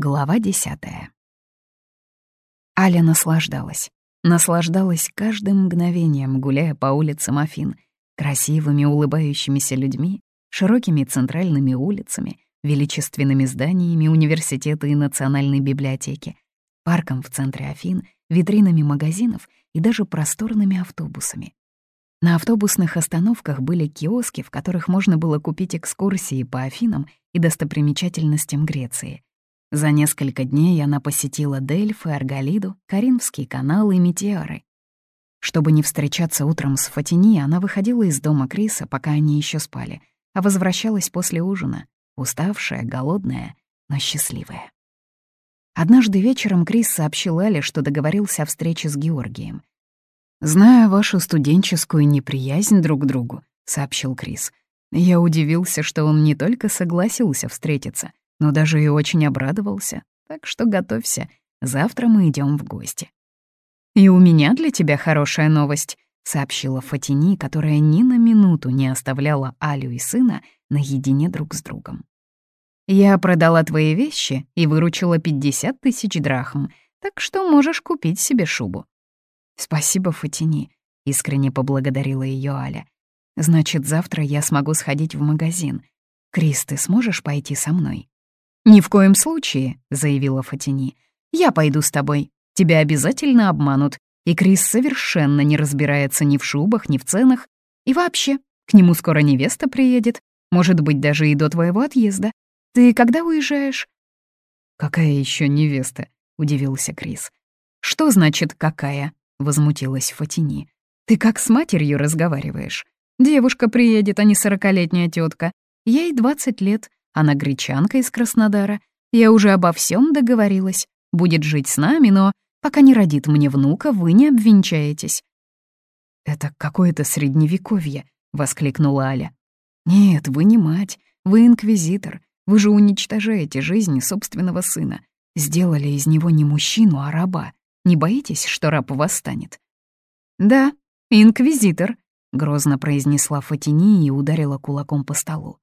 Глава десятая. Аля наслаждалась. Наслаждалась каждым мгновением, гуляя по улицам Афин, красивыми улыбающимися людьми, широкими центральными улицами, величественными зданиями университета и национальной библиотеки, парком в центре Афин, витринами магазинов и даже просторными автобусами. На автобусных остановках были киоски, в которых можно было купить экскурсии по Афинам и достопримечательностям Греции — за несколько дней она посетила Дельфы, Арголиду, Каринский канал и Метеоры. Чтобы не встречаться утром с Фатини, она выходила из дома Криса, пока они еще спали, а возвращалась после ужина, уставшая, голодная, но счастливая. Однажды вечером Крис сообщил Але, что договорился о встрече с Георгием. «Зная вашу студенческую неприязнь друг к другу», — сообщил Крис, я удивился, что он не только согласился встретиться, но даже и очень обрадовался. Так что готовься, завтра мы идем в гости. «И у меня для тебя хорошая новость», — сообщила Фатини, которая ни на минуту не оставляла Алю и сына наедине друг с другом. «Я продала твои вещи и выручила 50 тысяч драхм, так что можешь купить себе шубу». «Спасибо, Фатини», — искренне поблагодарила ее Аля. «Значит, завтра я смогу сходить в магазин. Крис, ты сможешь пойти со мной?» «Ни в коем случае», — заявила Фатини. «Я пойду с тобой. Тебя обязательно обманут. И Крис совершенно не разбирается ни в шубах, ни в ценах. И вообще, к нему скоро невеста приедет. Может быть, даже и до твоего отъезда. Ты когда уезжаешь?» «Какая еще невеста?» — удивился Крис. «Что значит «какая»?» — возмутилась Фатини. «Ты как с матерью разговариваешь. Девушка приедет, а не сорокалетняя тетка. Ей двадцать лет, она гречанка из Краснодара. Я уже обо всем договорилась. Будет жить с нами, но пока не родит мне внука, вы не обвенчаетесь». «Это какое-то средневековье», — воскликнула Аля. «Нет, вы не мать, вы инквизитор. Вы же уничтожаете жизнь собственного сына. Сделали из него не мужчину, а раба. Не боитесь, что раб восстанет?» «Да, инквизитор», — грозно произнесла Фатини и ударила кулаком по столу.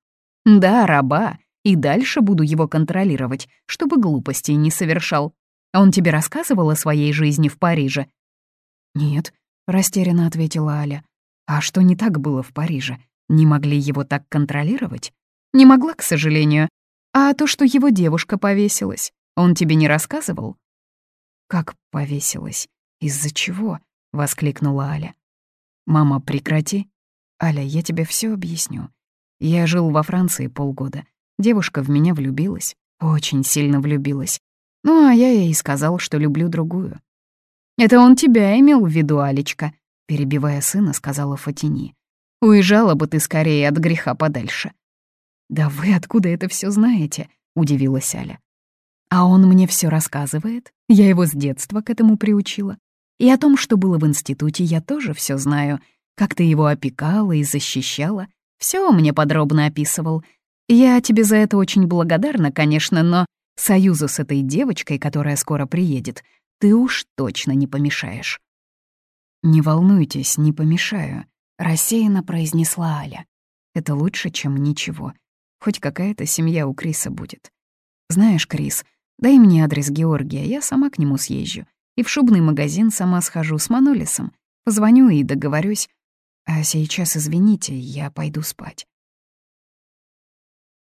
«Да, раба, и дальше буду его контролировать, чтобы глупостей не совершал. Он тебе рассказывал о своей жизни в Париже?» «Нет», — растерянно ответила Аля. «А что не так было в Париже? Не могли его так контролировать?» «Не могла, к сожалению. А то, что его девушка повесилась, он тебе не рассказывал?» «Как повесилась? Из-за чего?» — воскликнула Аля. «Мама, прекрати. Аля, я тебе все объясню. Я жил во Франции полгода. Девушка в меня влюбилась, очень сильно влюбилась. Ну, а я ей сказал, что люблю другую. «Это он тебя имел в виду, Алечка», — перебивая сына, сказала Фатини. «Уезжала бы ты скорее от греха подальше». «Да вы откуда это все знаете?» — удивилась Аля. «А он мне все рассказывает. Я его с детства к этому приучила. И о том, что было в институте, я тоже все знаю. Как ты его опекала и защищала. Все мне подробно описывал. Я тебе за это очень благодарна, конечно, но союзу с этой девочкой, которая скоро приедет, ты уж точно не помешаешь». «Не волнуйтесь, не помешаю», — рассеянно произнесла Аля. «Это лучше, чем ничего. Хоть какая-то семья у Криса будет. Знаешь, Крис, дай мне адрес Георгия, я сама к нему съезжу. И в шубный магазин сама схожу с Манолисом. Позвоню и договорюсь. А сейчас, извините, я пойду спать.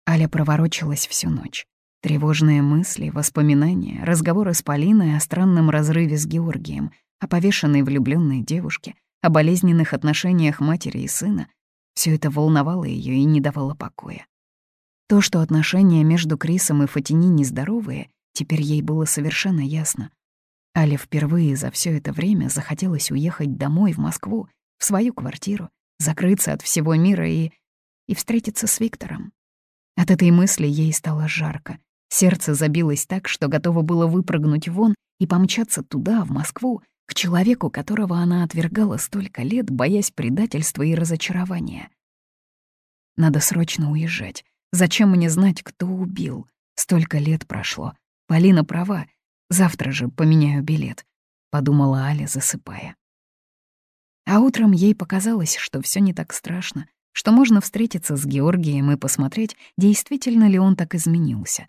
Аля проворочилась всю ночь. Тревожные мысли, воспоминания, разговоры с Полиной о странном разрыве с Георгием, о повешенной влюбленной девушке, о болезненных отношениях матери и сына — все это волновало ее и не давало покоя. То, что отношения между Крисом и Фатини нездоровые, теперь ей было совершенно ясно. Але впервые за все это время захотелось уехать домой, в Москву, в свою квартиру, закрыться от всего мира и... и встретиться с Виктором. От этой мысли ей стало жарко. Сердце забилось так, что готово было выпрыгнуть вон и помчаться туда, в Москву, к человеку, которого она отвергала столько лет, боясь предательства и разочарования. Надо срочно уезжать. Зачем мне знать, кто убил? Столько лет прошло. Полина права. Завтра же поменяю билет, — подумала Аля, засыпая. А утром ей показалось, что все не так страшно, что можно встретиться с Георгием и посмотреть, действительно ли он так изменился.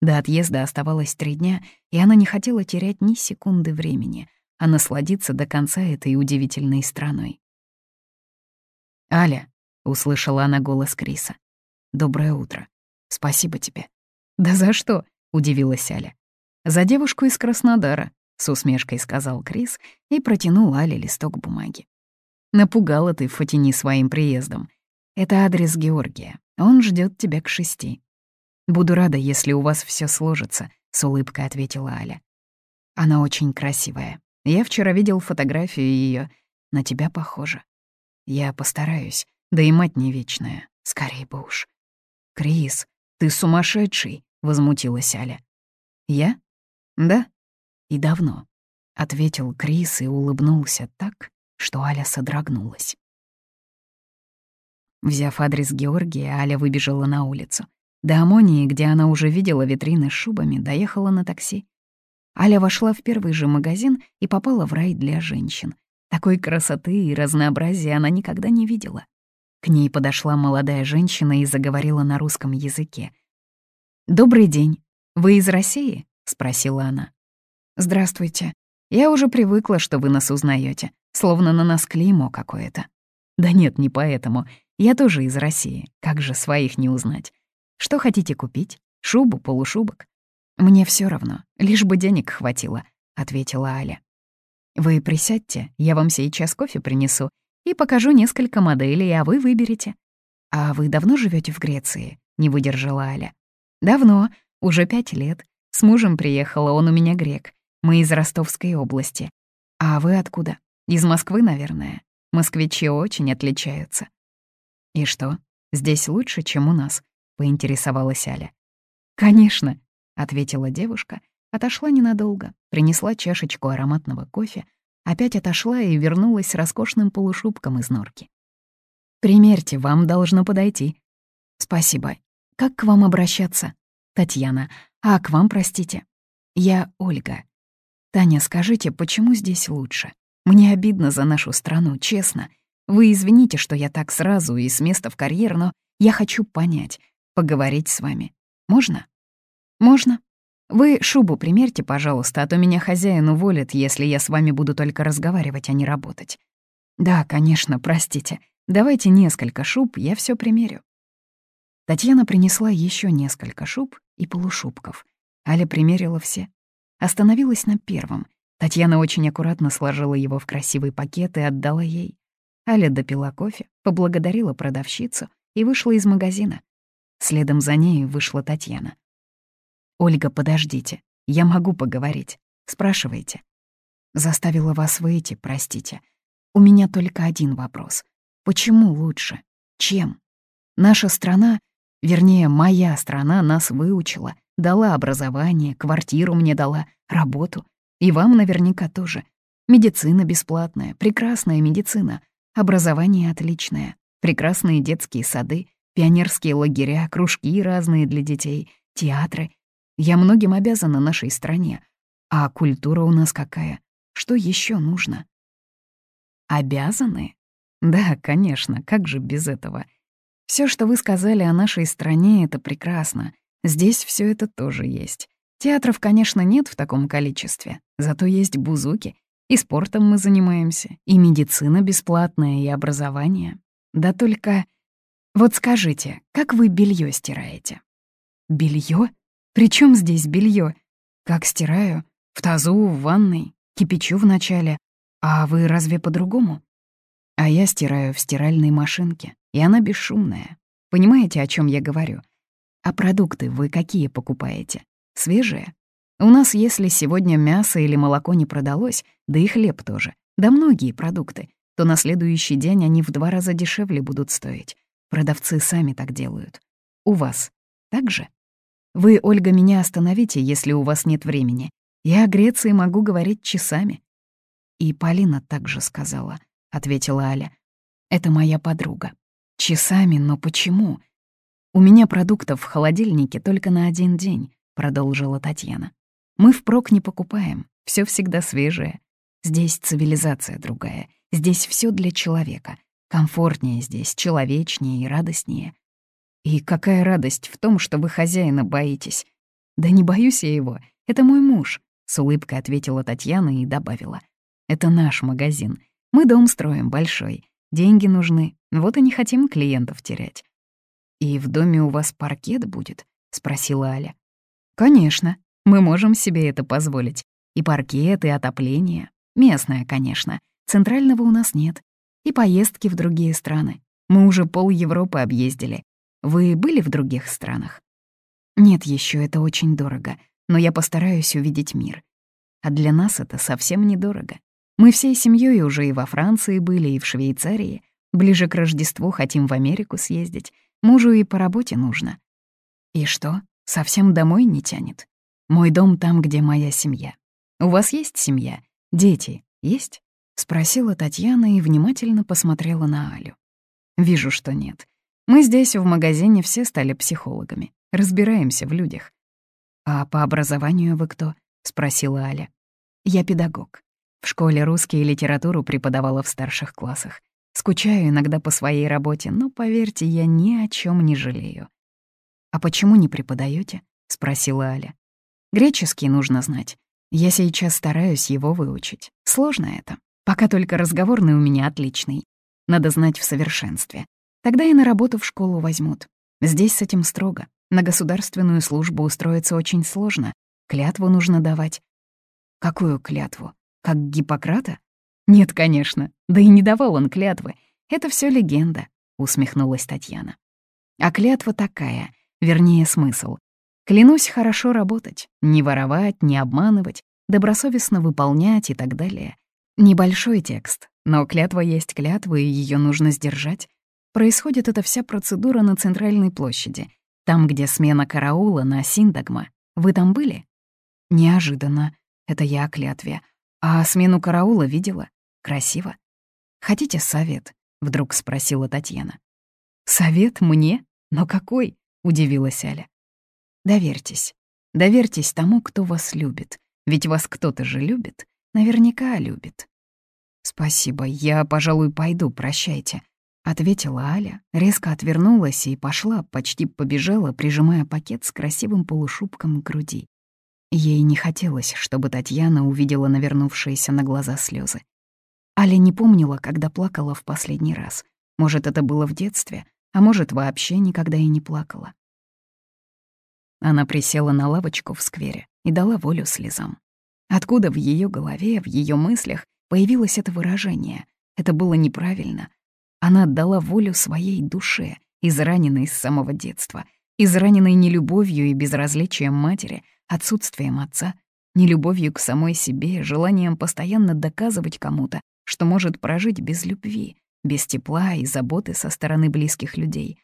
До отъезда оставалось три дня, и она не хотела терять ни секунды времени, а насладиться до конца этой удивительной страной. «Аля», — услышала она голос Криса, — «доброе утро. Спасибо тебе». «Да за что?» — удивилась Аля. «За девушку из Краснодара», — с усмешкой сказал Крис и протянул Але листок бумаги. «Напугала ты Фатини своим приездом. Это адрес Георгия. Он ждет тебя к шести. «Буду рада, если у вас все сложится», — с улыбкой ответила Аля. «Она очень красивая. Я вчера видел фотографию ее. На тебя похожа. Я постараюсь, да и мать не вечная. Скорей бы уж». «Крис, ты сумасшедший!» — возмутилась Аля. «Я? Да. И давно», — ответил Крис и улыбнулся так, что Аля содрогнулась. Взяв адрес Георгия, Аля выбежала на улицу. До Амонии, где она уже видела витрины с шубами, доехала на такси. Аля вошла в первый же магазин и попала в рай для женщин. Такой красоты и разнообразия она никогда не видела. К ней подошла молодая женщина и заговорила на русском языке. «Добрый день. Вы из России?» — спросила она. «Здравствуйте. Я уже привыкла, что вы нас узнаете, словно на нас клеймо какое-то». «Да нет, не поэтому. Я тоже из России. Как же своих не узнать? Что хотите купить? Шубу, полушубок? Мне все равно, лишь бы денег хватило, ответила Аля. Вы присядьте, я вам сейчас кофе принесу и покажу несколько моделей, а вы выберете. А вы давно живете в Греции? Не выдержала Аля. Давно, уже пять лет. С мужем приехала, он у меня грек. Мы из Ростовской области. А вы откуда? Из Москвы, наверное. Москвичи очень отличаются. И что, здесь лучше, чем у нас? поинтересовалась Аля. «Конечно», — ответила девушка, отошла ненадолго, принесла чашечку ароматного кофе, опять отошла и вернулась с роскошным полушубком из норки. «Примерьте, вам должно подойти». «Спасибо. Как к вам обращаться?» «Татьяна. А к вам, простите?» «Я Ольга. Таня, скажите, почему здесь лучше? Мне обидно за нашу страну, честно. Вы извините, что я так сразу и с места в карьер, но я хочу понять, поговорить с вами. Можно? Можно. Вы шубу примерьте, пожалуйста, а то меня хозяин уволит, если я с вами буду только разговаривать, а не работать. Да, конечно, простите. Давайте несколько шуб, я все примерю. Татьяна принесла еще несколько шуб и полушубков. Аля примерила все. Остановилась на первом. Татьяна очень аккуратно сложила его в красивый пакет и отдала ей. Аля допила кофе, поблагодарила продавщицу и вышла из магазина. Следом за ней вышла Татьяна. «Ольга, подождите, я могу поговорить. Спрашивайте». Заставила вас выйти, простите. У меня только один вопрос. Почему лучше? Чем? Наша страна, вернее, моя страна нас выучила, дала образование, квартиру мне дала, работу. И вам наверняка тоже. Медицина бесплатная, прекрасная медицина. Образование отличное, прекрасные детские сады, Пионерские лагеря, кружки разные для детей, театры. Я многим обязана нашей стране. А культура у нас какая? Что еще нужно? Обязаны? Да, конечно, как же без этого? Все, что вы сказали о нашей стране, это прекрасно. Здесь все это тоже есть. Театров, конечно, нет в таком количестве, зато есть бузуки, и спортом мы занимаемся, и медицина бесплатная, и образование. Да только вот скажите, как вы белье стираете? Белье? Причем здесь белье? Как стираю? В тазу, в ванной, кипячу вначале. А вы разве по-другому? А я стираю в стиральной машинке, и она бесшумная. Понимаете, о чем я говорю? А продукты вы какие покупаете? Свежие? У нас, если сегодня мясо или молоко не продалось, да и хлеб тоже, да многие продукты, то на следующий день они в два раза дешевле будут стоить. Продавцы сами так делают. У вас так же? Вы, Ольга, меня остановите, если у вас нет времени. Я о Греции могу говорить часами. И Полина также сказала, — ответила Аля. Это моя подруга. Часами, но почему? У меня продуктов в холодильнике только на один день, — продолжила Татьяна. Мы впрок не покупаем, все всегда свежее. Здесь цивилизация другая, здесь все для человека — Комфортнее здесь, человечнее и радостнее. И какая радость в том, что вы хозяина боитесь. «Да не боюсь я его, это мой муж», — с улыбкой ответила Татьяна и добавила. «Это наш магазин. Мы дом строим большой. Деньги нужны, вот и не хотим клиентов терять». «И в доме у вас паркет будет?» — спросила Аля. «Конечно, мы можем себе это позволить. И паркет, и отопление. Местное, конечно. Центрального у нас нет. И поездки в другие страны. Мы уже пол Европы объездили. Вы были в других странах? Нет еще, это очень дорого. Но я постараюсь увидеть мир. А для нас это совсем недорого. Мы всей семьей уже и во Франции были, и в Швейцарии. Ближе к Рождеству хотим в Америку съездить. Мужу и по работе нужно. И что, совсем домой не тянет? Мой дом там, где моя семья. У вас есть семья? Дети есть? Спросила Татьяна и внимательно посмотрела на Алю. Вижу, что нет. Мы здесь в магазине все стали психологами. Разбираемся в людях. «А по образованию вы кто?» — спросила Аля. «Я педагог. В школе русский и литературу преподавала в старших классах. Скучаю иногда по своей работе, но, поверьте, я ни о чем не жалею. «А почему не преподаете? спросила Аля. «Греческий нужно знать. Я сейчас стараюсь его выучить. Сложно это. Пока только разговорный у меня отличный. Надо знать в совершенстве. Тогда и на работу в школу возьмут. Здесь с этим строго. На государственную службу устроиться очень сложно. Клятву нужно давать. Какую клятву? Как Гиппократа? Нет, конечно. Да и не давал он клятвы. Это все легенда, усмехнулась Татьяна. А клятва такая, вернее, смысл. Клянусь хорошо работать, не воровать, не обманывать, добросовестно выполнять и так далее. Небольшой текст, но клятва есть клятва, и ее нужно сдержать. Происходит эта вся процедура на центральной площади, там, где смена караула на Синдагма. Вы там были? Неожиданно. Это я о клятве. А смену караула видела? Красиво. Хотите совет? Вдруг спросила Татьяна. Совет мне? Но какой? Удивилась Аля. Доверьтесь. Доверьтесь тому, кто вас любит. Ведь вас кто-то же любит. Наверняка любит. «Спасибо, я, пожалуй, пойду, прощайте», — ответила Аля, резко отвернулась и пошла, почти побежала, прижимая пакет с красивым полушубком к груди. Ей не хотелось, чтобы Татьяна увидела навернувшиеся на глаза слезы. Аля не помнила, когда плакала в последний раз. Может, это было в детстве, а может, вообще никогда и не плакала. Она присела на лавочку в сквере и дала волю слезам. Откуда в ее голове, в ее мыслях появилось это выражение? Это было неправильно. Она отдала волю своей душе, израненной с самого детства, израненной нелюбовью и безразличием матери, отсутствием отца, нелюбовью к самой себе, желанием постоянно доказывать кому-то, что может прожить без любви, без тепла и заботы со стороны близких людей.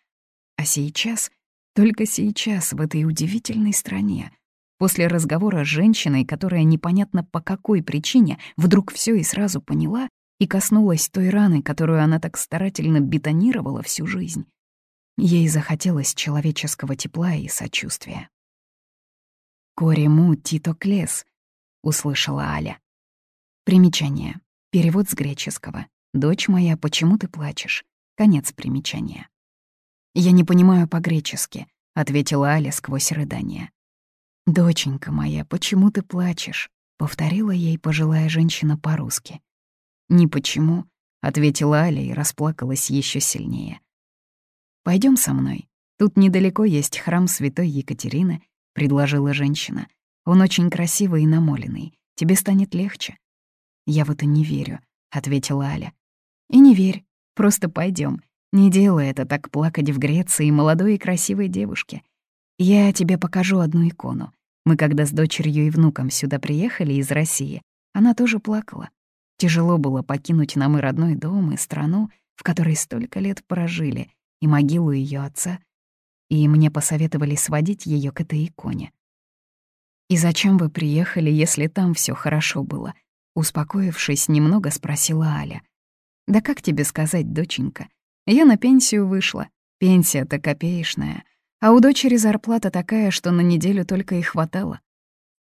А сейчас только сейчас, в этой удивительной стране, после разговора с женщиной, которая непонятно по какой причине вдруг все и сразу поняла и коснулась той раны, которую она так старательно бетонировала всю жизнь, ей захотелось человеческого тепла и сочувствия. «Кориму Тито Клес», — услышала Аля. Примечание. Перевод с греческого. «Дочь моя, почему ты плачешь?» Конец примечания. «Я не понимаю по-гречески», — ответила Аля сквозь рыдание. «Доченька моя, почему ты плачешь?» — повторила ей пожилая женщина по-русски. «Не почему», — ответила Аля и расплакалась еще сильнее. Пойдем со мной. Тут недалеко есть храм святой Екатерины», — предложила женщина. «Он очень красивый и намоленный. Тебе станет легче». «Я в это не верю», — ответила Аля. «И не верь, просто пойдем. Не делай это так плакать в Греции молодой и красивой девушке. Я тебе покажу одну икону. Мы когда с дочерью и внуком сюда приехали из России, она тоже плакала. Тяжело было покинуть нам и родной дом, и страну, в которой столько лет прожили, и могилу ее отца. И мне посоветовали сводить ее к этой иконе. «И зачем вы приехали, если там все хорошо было?» Успокоившись, немного спросила Аля. «Да как тебе сказать, доченька? Я на пенсию вышла. Пенсия-то копеечная. А у дочери зарплата такая, что на неделю только и хватало.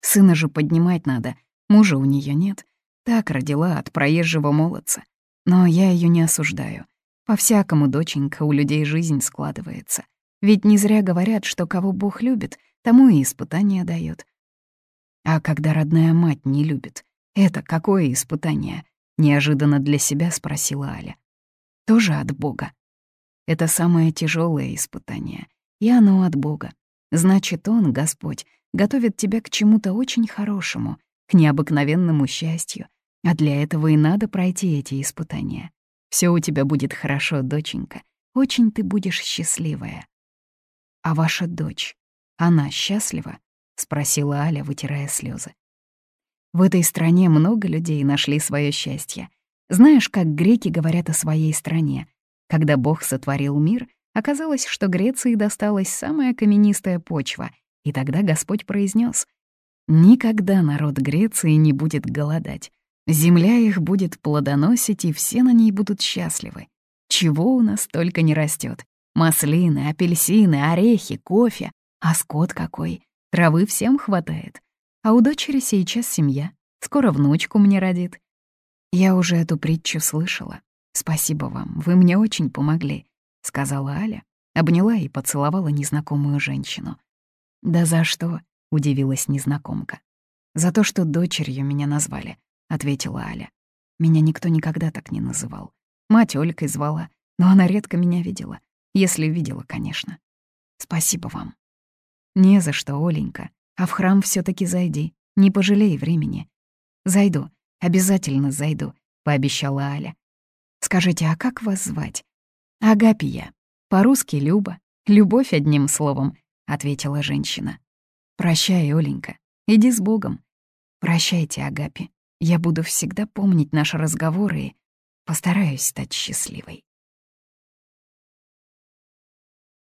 Сына же поднимать надо, мужа у нее нет. Так родила от проезжего молодца. Но я ее не осуждаю. По-всякому, доченька, у людей жизнь складывается. Ведь не зря говорят, что кого Бог любит, тому и испытания дает. А когда родная мать не любит, это какое испытание? Неожиданно для себя спросила Аля. Тоже от Бога. Это самое тяжелое испытание, и оно от Бога. Значит, Он, Господь, готовит тебя к чему-то очень хорошему, к необыкновенному счастью, а для этого и надо пройти эти испытания. Все у тебя будет хорошо, доченька, очень ты будешь счастливая. А ваша дочь, она счастлива? спросила Аля, вытирая слезы. В этой стране много людей нашли свое счастье. Знаешь, как греки говорят о своей стране? Когда Бог сотворил мир, оказалось, что Греции досталась самая каменистая почва, и тогда Господь произнес: «Никогда народ Греции не будет голодать. Земля их будет плодоносить, и все на ней будут счастливы. Чего у нас только не растет: Маслины, апельсины, орехи, кофе. А скот какой! Травы всем хватает. А у дочери сейчас семья. Скоро внучку мне родит. Я уже эту притчу слышала. Спасибо вам, вы мне очень помогли, сказала Аля, обняла и поцеловала незнакомую женщину. Да за что? удивилась незнакомка. За то, что дочерью меня назвали, ответила Аля. Меня никто никогда так не называл. Мать Олькой звала, но она редко меня видела. Если видела, конечно. Спасибо вам. Не за что, Оленька. А в храм все таки зайди, не пожалей времени. Зайду, обязательно зайду, пообещала Аля. Скажите, а как вас звать? Агапия. По-русски Люба. Любовь одним словом, ответила женщина. Прощай, Оленька. Иди с Богом. Прощайте, Агапи. Я буду всегда помнить наши разговоры и постараюсь стать счастливой.